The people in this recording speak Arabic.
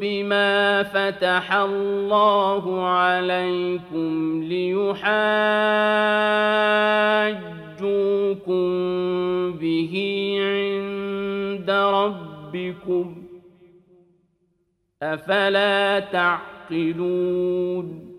بما فتح الله عليكم ليحاجوكم به عند ربكم أفلا تعقلون